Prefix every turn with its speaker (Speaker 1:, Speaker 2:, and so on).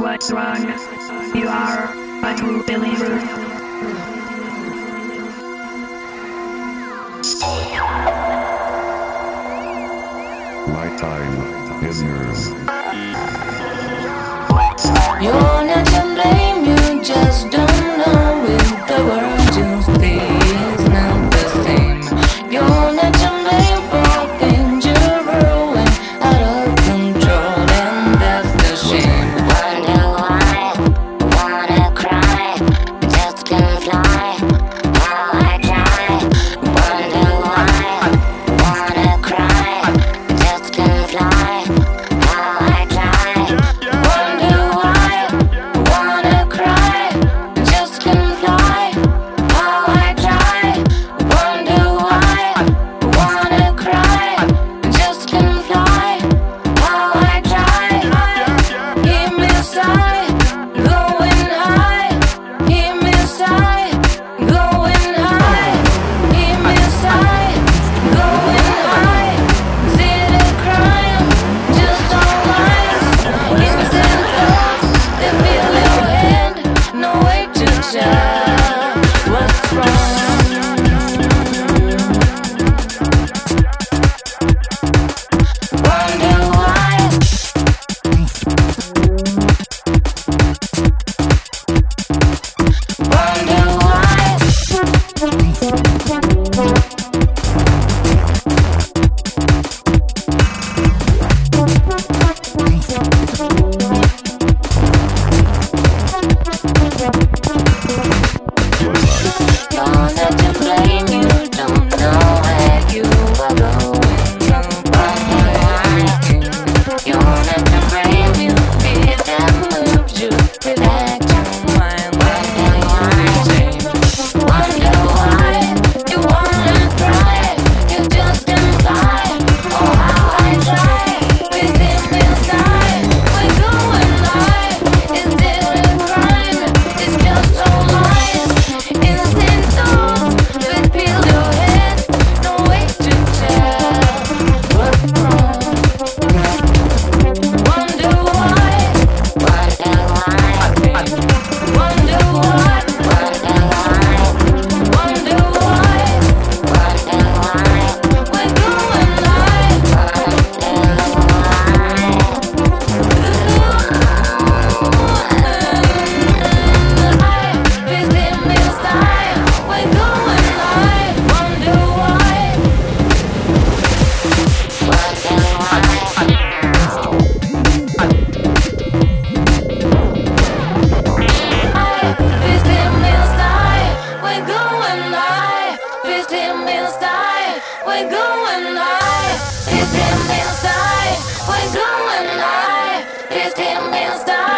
Speaker 1: what's wrong. You are a true believer.
Speaker 2: My time is yours.
Speaker 3: You're not him and stop.